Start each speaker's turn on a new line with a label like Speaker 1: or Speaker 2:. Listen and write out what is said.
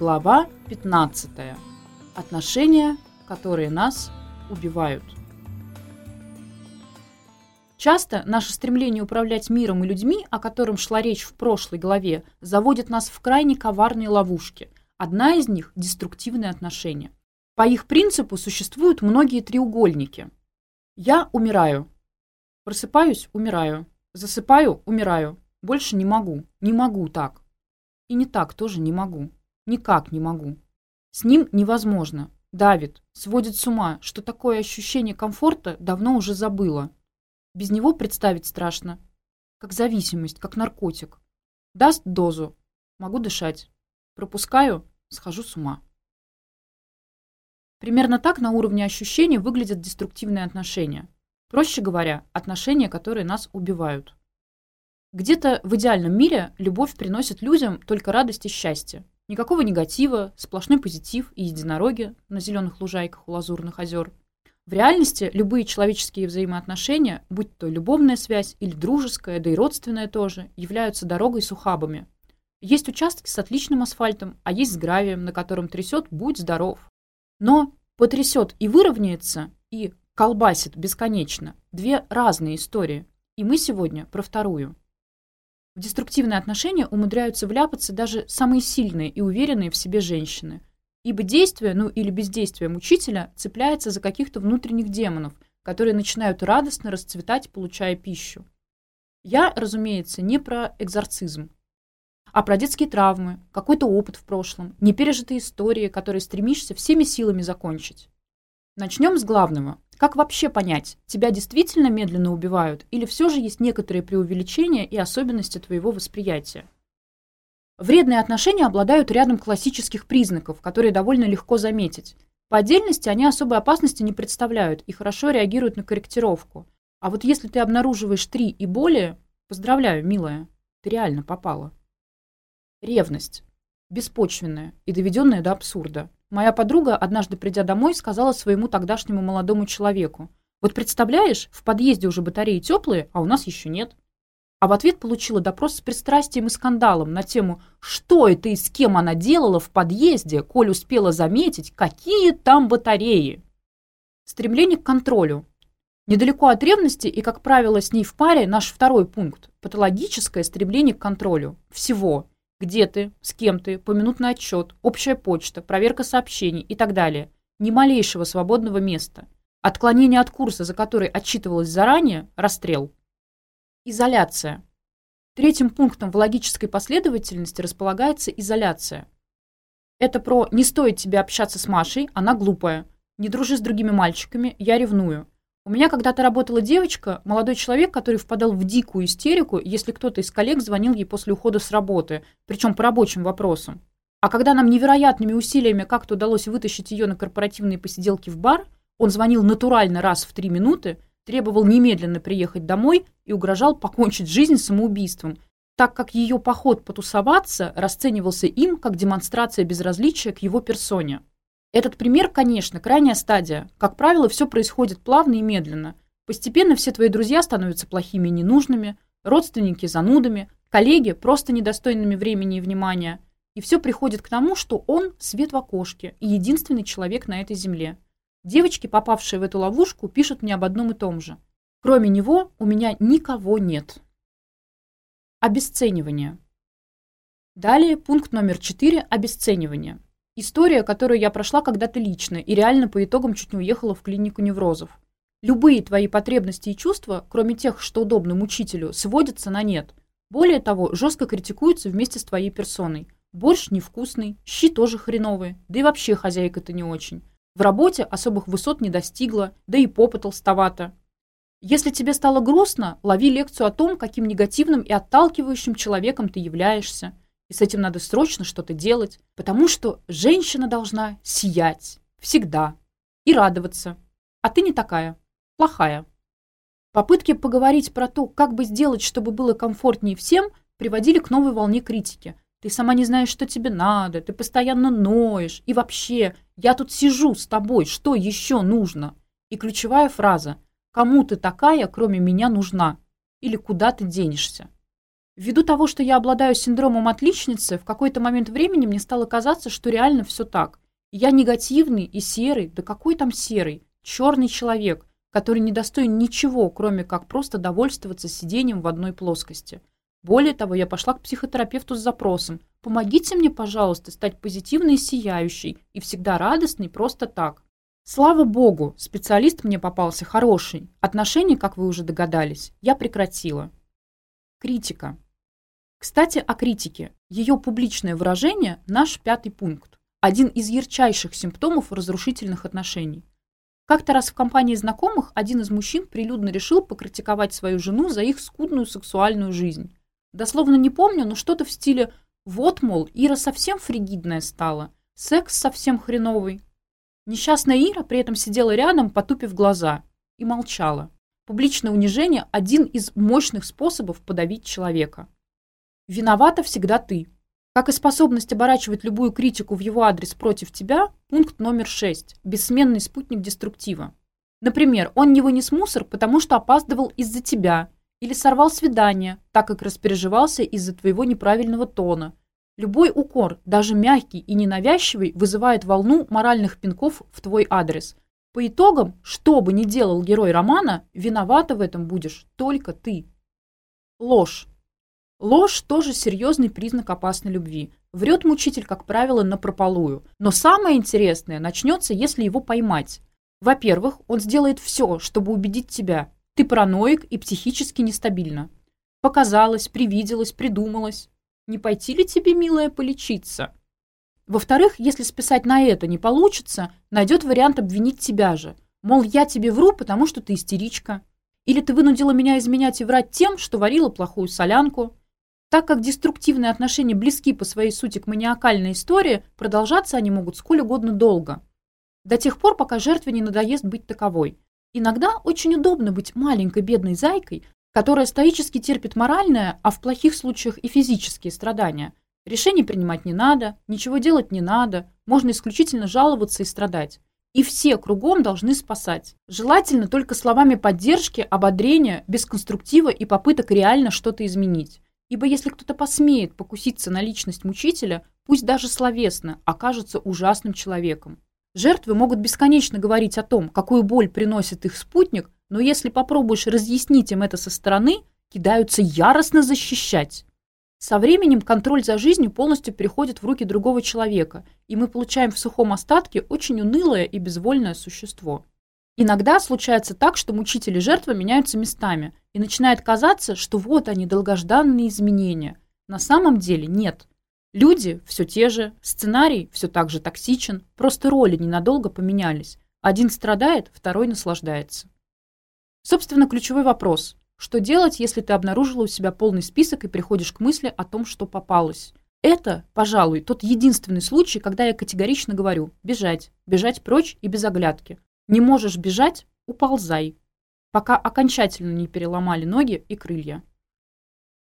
Speaker 1: Глава 15. Отношения, которые нас убивают. Часто наше стремление управлять миром и людьми, о котором шла речь в прошлой главе, заводит нас в крайне коварные ловушки. Одна из них – деструктивные отношения. По их принципу существуют многие треугольники. Я умираю. Просыпаюсь – умираю. Засыпаю – умираю. Больше не могу. Не могу так. И не так тоже не могу. Никак не могу. С ним невозможно. Давит, сводит с ума, что такое ощущение комфорта давно уже забыла. Без него представить страшно. Как зависимость, как наркотик. Даст дозу. Могу дышать. Пропускаю, схожу с ума. Примерно так на уровне ощущений выглядят деструктивные отношения. Проще говоря, отношения, которые нас убивают. Где-то в идеальном мире любовь приносит людям только радость и счастье. Никакого негатива, сплошной позитив и единороги на зеленых лужайках у лазурных озер. В реальности любые человеческие взаимоотношения, будь то любовная связь или дружеская, да и родственная тоже, являются дорогой с ухабами. Есть участки с отличным асфальтом, а есть с гравием, на котором трясет «будь здоров». Но потрясет и выровняется, и колбасит бесконечно – две разные истории. И мы сегодня про вторую – деструктивные отношения умудряются вляпаться даже самые сильные и уверенные в себе женщины. Ибо действие, ну или бездействие мучителя цепляется за каких-то внутренних демонов, которые начинают радостно расцветать, получая пищу. Я, разумеется, не про экзорцизм, а про детские травмы, какой-то опыт в прошлом, непережитые истории, которые стремишься всеми силами закончить. Начнем с главного. Как вообще понять, тебя действительно медленно убивают или все же есть некоторые преувеличения и особенности твоего восприятия? Вредные отношения обладают рядом классических признаков, которые довольно легко заметить. По отдельности они особой опасности не представляют и хорошо реагируют на корректировку. А вот если ты обнаруживаешь три и более, поздравляю, милая, ты реально попала. Ревность. Беспочвенная и доведенная до абсурда. Моя подруга, однажды придя домой, сказала своему тогдашнему молодому человеку, «Вот представляешь, в подъезде уже батареи теплые, а у нас еще нет». А в ответ получила допрос с пристрастием и скандалом на тему «Что это и с кем она делала в подъезде, коль успела заметить, какие там батареи?» Стремление к контролю. Недалеко от ревности и, как правило, с ней в паре наш второй пункт – патологическое стремление к контролю. Всего – где ты, с кем ты, поминутный отчет, общая почта, проверка сообщений и так далее. Ни малейшего свободного места. Отклонение от курса, за который отчитывалось заранее, расстрел. Изоляция. Третьим пунктом в логической последовательности располагается изоляция. Это про «не стоит тебе общаться с Машей, она глупая», «не дружи с другими мальчиками, я ревную», у меня когда-то работала девочка, молодой человек, который впадал в дикую истерику, если кто-то из коллег звонил ей после ухода с работы, причем по рабочим вопросам. А когда нам невероятными усилиями как-то удалось вытащить ее на корпоративные посиделки в бар, он звонил натурально раз в три минуты, требовал немедленно приехать домой и угрожал покончить жизнь самоубийством, так как ее поход потусоваться расценивался им как демонстрация безразличия к его персоне. Этот пример, конечно, крайняя стадия. Как правило, все происходит плавно и медленно. Постепенно все твои друзья становятся плохими и ненужными, родственники – занудами, коллеги – просто недостойными времени и внимания. И все приходит к тому, что он – свет в окошке и единственный человек на этой земле. Девочки, попавшие в эту ловушку, пишут мне об одном и том же. Кроме него у меня никого нет. Обесценивание. Далее пункт номер 4 – обесценивание история, которую я прошла когда-то лично и реально по итогам чуть не уехала в клинику неврозов. Любые твои потребности и чувства, кроме тех, что удобны мучителю, сводятся на нет. Более того, жестко критикуются вместе с твоей персоной. Борщ невкусный, щи тоже хреновые, да и вообще хозяйка ты не очень. В работе особых высот не достигла, да и попа толстовата. Если тебе стало грустно, лови лекцию о том, каким негативным и отталкивающим человеком ты являешься – И с этим надо срочно что-то делать, потому что женщина должна сиять всегда и радоваться. А ты не такая, плохая. Попытки поговорить про то, как бы сделать, чтобы было комфортнее всем, приводили к новой волне критики. Ты сама не знаешь, что тебе надо, ты постоянно ноешь. И вообще, я тут сижу с тобой, что еще нужно? И ключевая фраза «Кому ты такая, кроме меня, нужна?» Или «Куда ты денешься?» Ввиду того, что я обладаю синдромом отличницы, в какой-то момент времени мне стало казаться, что реально все так. Я негативный и серый, да какой там серый, черный человек, который не достоин ничего, кроме как просто довольствоваться сидением в одной плоскости. Более того, я пошла к психотерапевту с запросом «Помогите мне, пожалуйста, стать позитивной и сияющей, и всегда радостной просто так». Слава богу, специалист мне попался хороший. Отношения, как вы уже догадались, я прекратила. Критика. Кстати, о критике. Ее публичное выражение – наш пятый пункт. Один из ярчайших симптомов разрушительных отношений. Как-то раз в компании знакомых один из мужчин прилюдно решил покритиковать свою жену за их скудную сексуальную жизнь. Дословно не помню, но что-то в стиле «Вот, мол, Ира совсем фригидная стала, секс совсем хреновый». Несчастная Ира при этом сидела рядом, потупив глаза, и молчала. Публичное унижение – один из мощных способов подавить человека. Виновата всегда ты. Как и способность оборачивать любую критику в его адрес против тебя, пункт номер 6 – бессменный спутник деструктива. Например, он не вынес мусор, потому что опаздывал из-за тебя – или сорвал свидание, так как распереживался из-за твоего неправильного тона. Любой укор, даже мягкий и ненавязчивый, вызывает волну моральных пинков в твой адрес. По итогам, что бы ни делал герой романа, виновата в этом будешь только ты. Ложь. Ложь тоже серьезный признак опасной любви. Врет мучитель, как правило, напропалую. Но самое интересное начнется, если его поймать. Во-первых, он сделает все, чтобы убедить тебя, ты параноик и психически нестабильна. Показалось, привиделось, придумалось. Не пойти ли тебе, милая, полечиться? Во-вторых, если списать на это не получится, найдет вариант обвинить тебя же. Мол, я тебе вру, потому что ты истеричка. Или ты вынудила меня изменять и врать тем, что варила плохую солянку. Так как деструктивные отношения близки по своей сути к маниакальной истории, продолжаться они могут сколь угодно долго. До тех пор, пока жертве не надоест быть таковой. Иногда очень удобно быть маленькой бедной зайкой, которая стоически терпит моральное, а в плохих случаях и физические страдания. Решений принимать не надо, ничего делать не надо, можно исключительно жаловаться и страдать. И все кругом должны спасать. Желательно только словами поддержки, ободрения, без конструктива и попыток реально что-то изменить. Ибо если кто-то посмеет покуситься на личность мучителя, пусть даже словесно, окажется ужасным человеком. Жертвы могут бесконечно говорить о том, какую боль приносит их спутник, но если попробуешь разъяснить им это со стороны, кидаются яростно защищать. Со временем контроль за жизнью полностью переходит в руки другого человека, и мы получаем в сухом остатке очень унылое и безвольное существо. Иногда случается так, что мучители и жертва меняются местами, и начинает казаться, что вот они, долгожданные изменения. На самом деле нет. Люди все те же, сценарий все так же токсичен, просто роли ненадолго поменялись. Один страдает, второй наслаждается. Собственно, ключевой вопрос. Что делать, если ты обнаружила у себя полный список и приходишь к мысли о том, что попалось? Это, пожалуй, тот единственный случай, когда я категорично говорю «бежать», «бежать прочь» и без оглядки. Не можешь бежать – уползай, пока окончательно не переломали ноги и крылья.